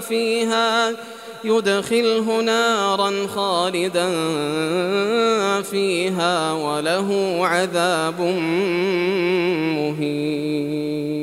فيها يدخله نارا خالدا فيها وله عذاب مهين.